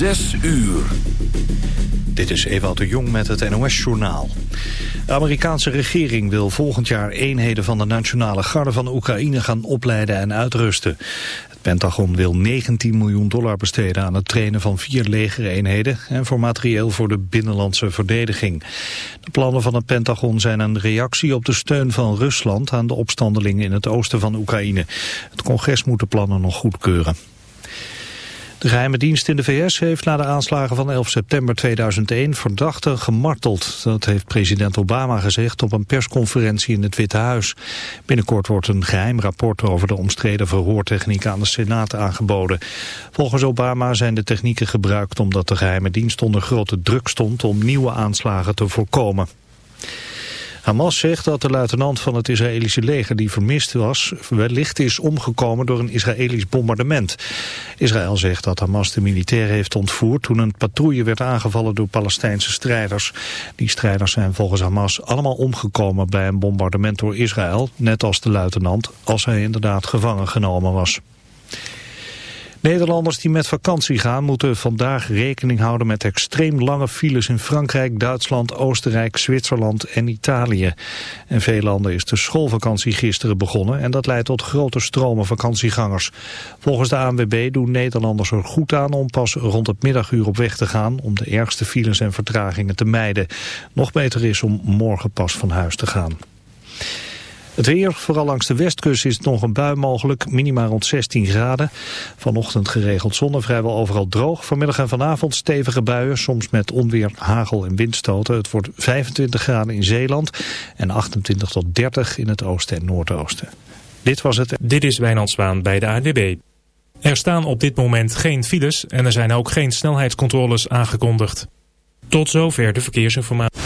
Zes uur. Dit is Ewout de Jong met het NOS-journaal. De Amerikaanse regering wil volgend jaar eenheden van de Nationale Garde van Oekraïne gaan opleiden en uitrusten. Het Pentagon wil 19 miljoen dollar besteden aan het trainen van vier legereenheden en voor materieel voor de binnenlandse verdediging. De plannen van het Pentagon zijn een reactie op de steun van Rusland aan de opstandelingen in het oosten van Oekraïne. Het congres moet de plannen nog goedkeuren. De geheime dienst in de VS heeft na de aanslagen van 11 september 2001 verdachten gemarteld. Dat heeft president Obama gezegd op een persconferentie in het Witte Huis. Binnenkort wordt een geheim rapport over de omstreden verhoortechniek aan de Senaat aangeboden. Volgens Obama zijn de technieken gebruikt omdat de geheime dienst onder grote druk stond om nieuwe aanslagen te voorkomen. Hamas zegt dat de luitenant van het Israëlische leger die vermist was... wellicht is omgekomen door een Israëlisch bombardement. Israël zegt dat Hamas de militair heeft ontvoerd... toen een patrouille werd aangevallen door Palestijnse strijders. Die strijders zijn volgens Hamas allemaal omgekomen bij een bombardement door Israël... net als de luitenant, als hij inderdaad gevangen genomen was. Nederlanders die met vakantie gaan moeten vandaag rekening houden met extreem lange files in Frankrijk, Duitsland, Oostenrijk, Zwitserland en Italië. In veel landen is de schoolvakantie gisteren begonnen en dat leidt tot grote stromen vakantiegangers. Volgens de ANWB doen Nederlanders er goed aan om pas rond het middaguur op weg te gaan om de ergste files en vertragingen te mijden. Nog beter is om morgen pas van huis te gaan. Het weer, vooral langs de westkust is nog een bui mogelijk, minima rond 16 graden. Vanochtend geregeld zonne, vrijwel overal droog. Vanmiddag en vanavond stevige buien, soms met onweer, hagel en windstoten. Het wordt 25 graden in Zeeland en 28 tot 30 in het oosten en noordoosten. Dit was het. Dit is Wijnand Zwaan bij de ANWB. Er staan op dit moment geen files en er zijn ook geen snelheidscontroles aangekondigd. Tot zover de verkeersinformatie.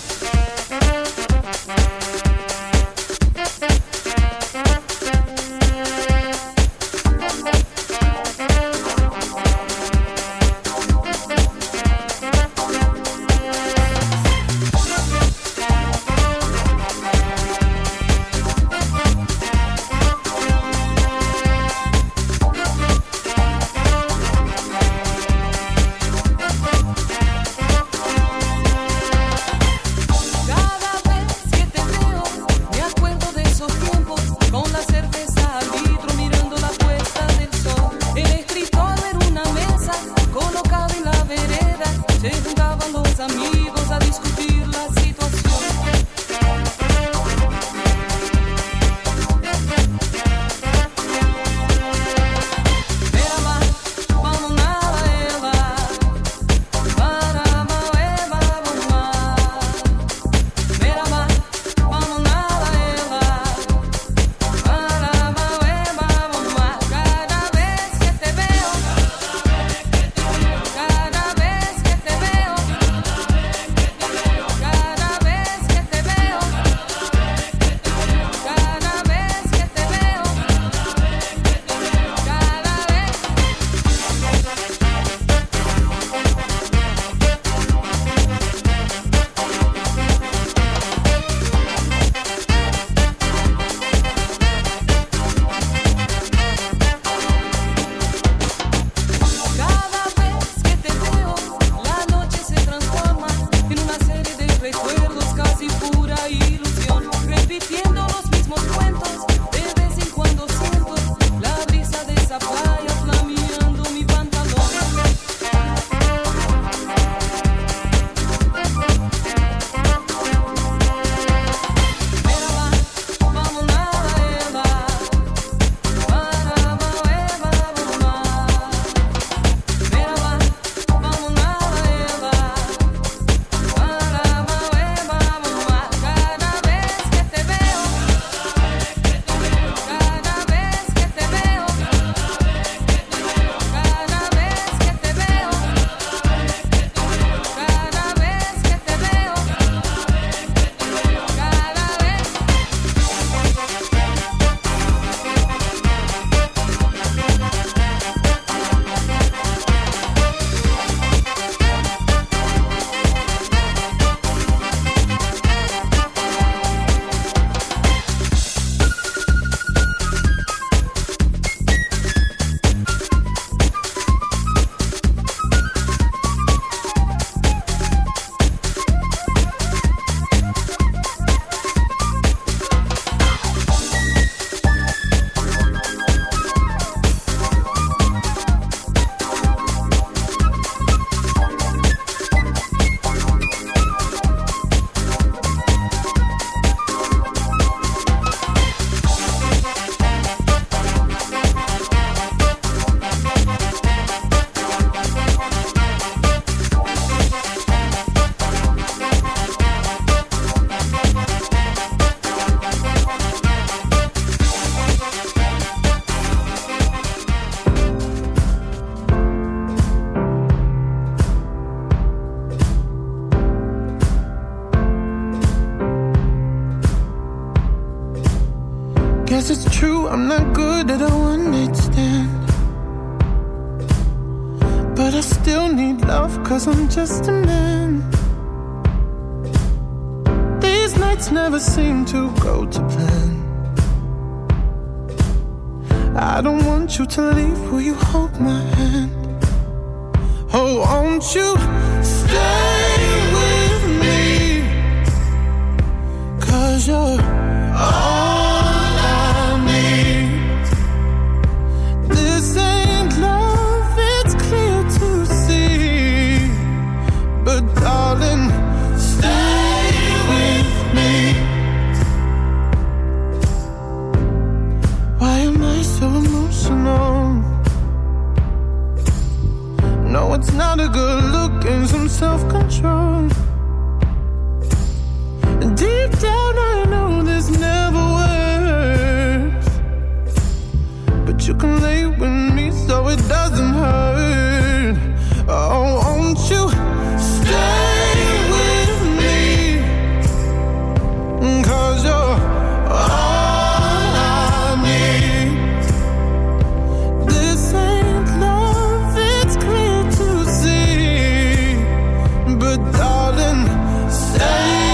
darling, stay.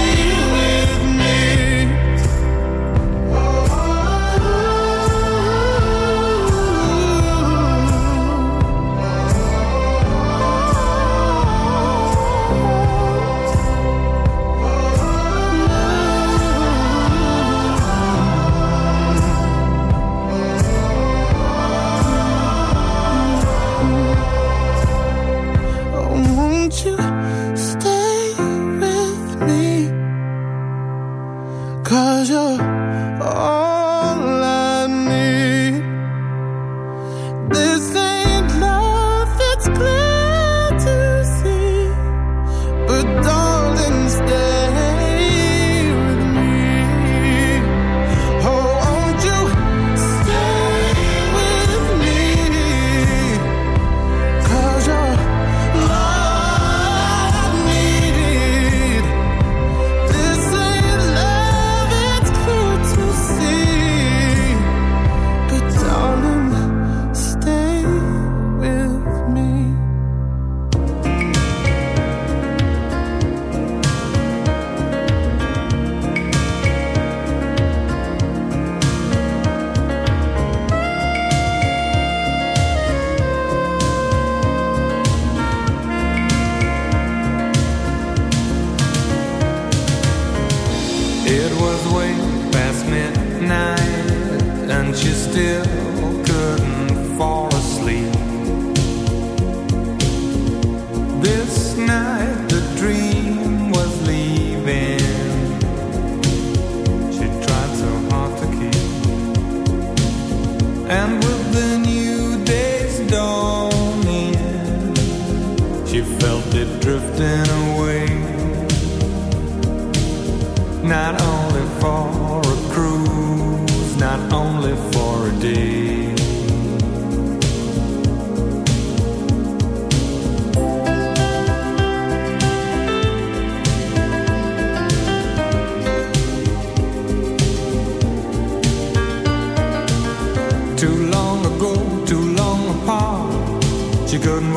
And with the new day's dawning She felt it drifting away. Not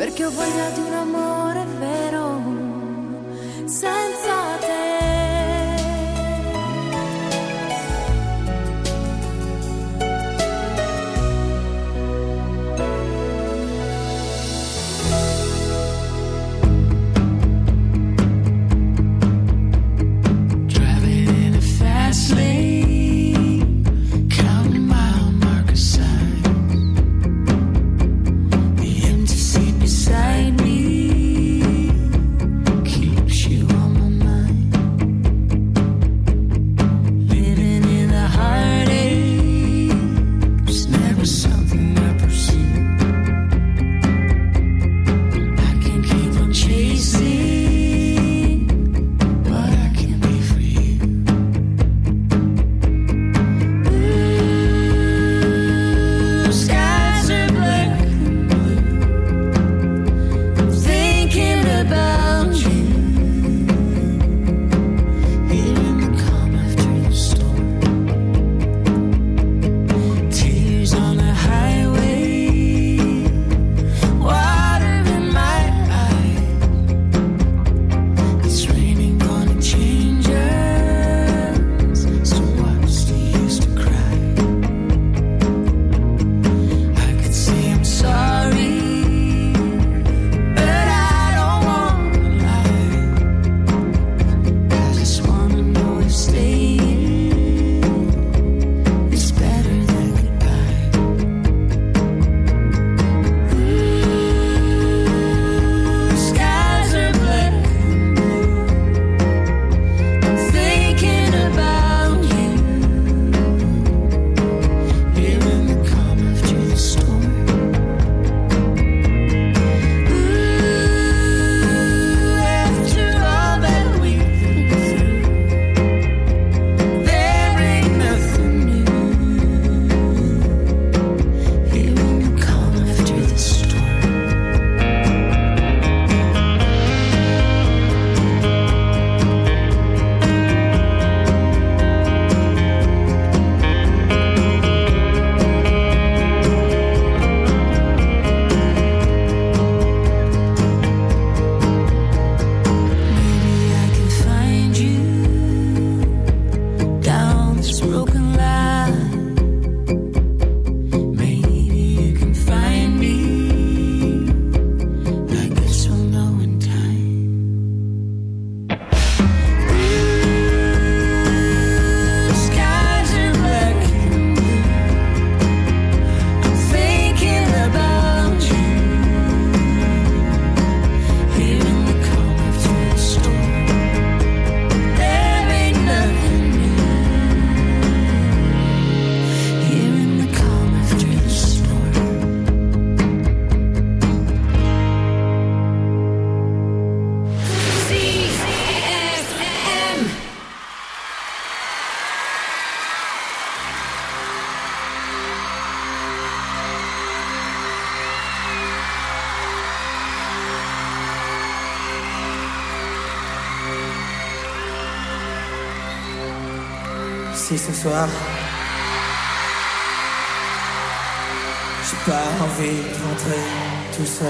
perché ho voglia di un amore vero senza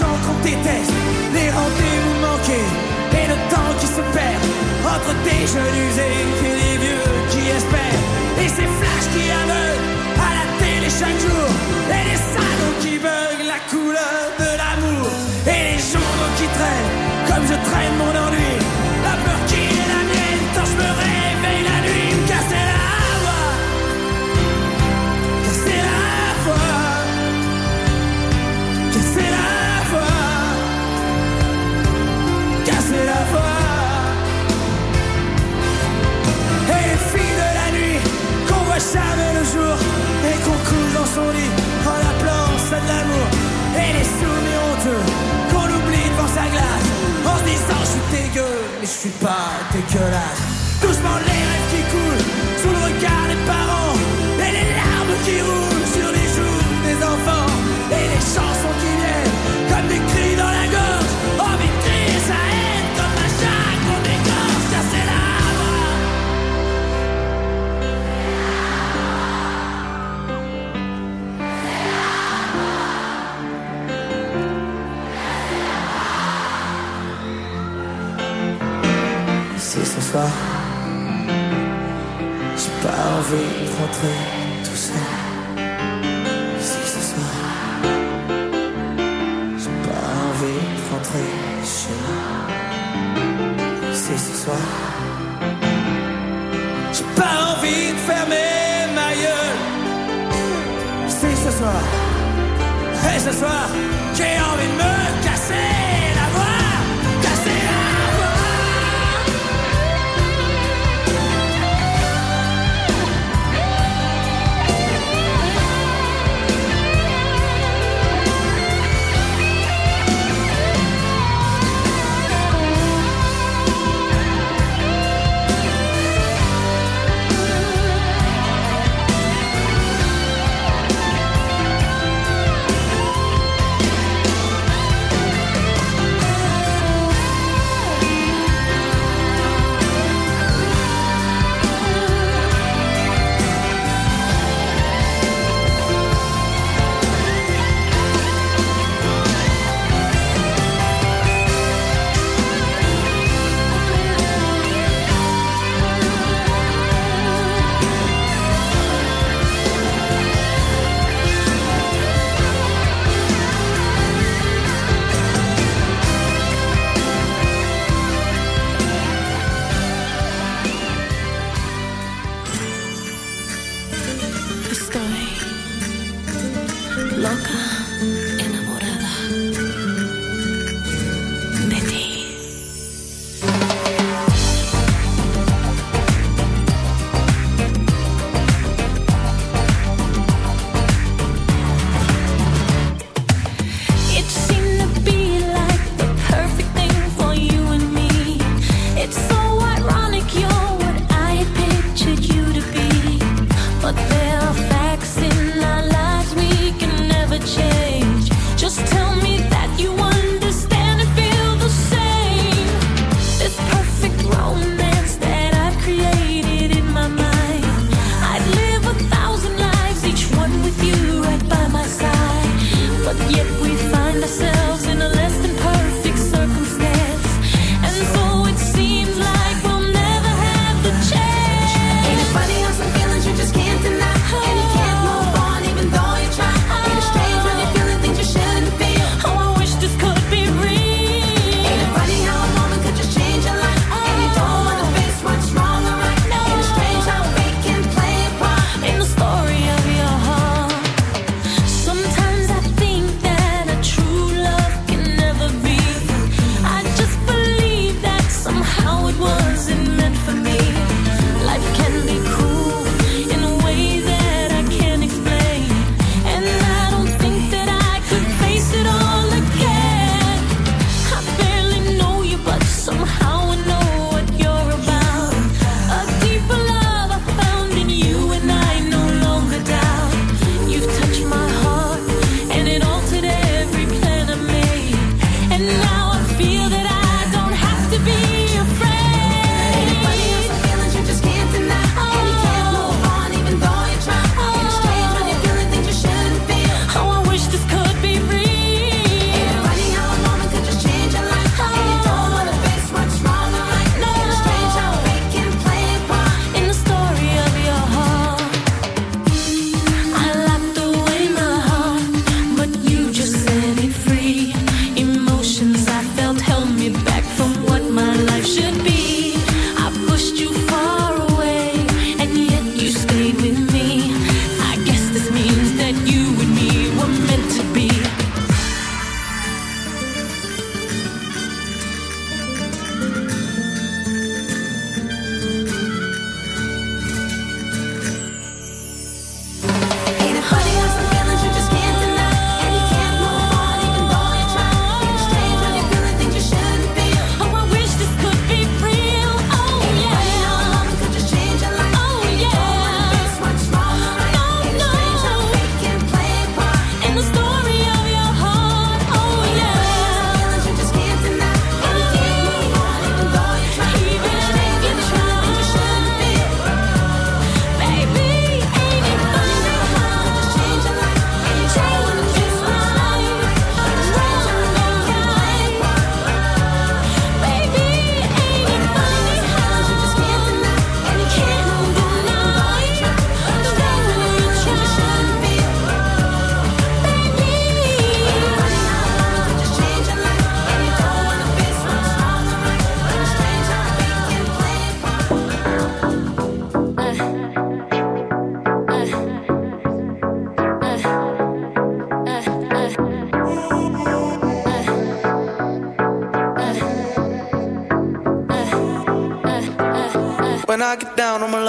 gens qu'on déteste, les rendez-vous manqués et le temps qui se perd. Entre des jeunes usés et les vieux qui espèrent. Et ces flashs qui aveuglent à la télé chaque jour. Et les salons qui beuglent la couleur de l'amour.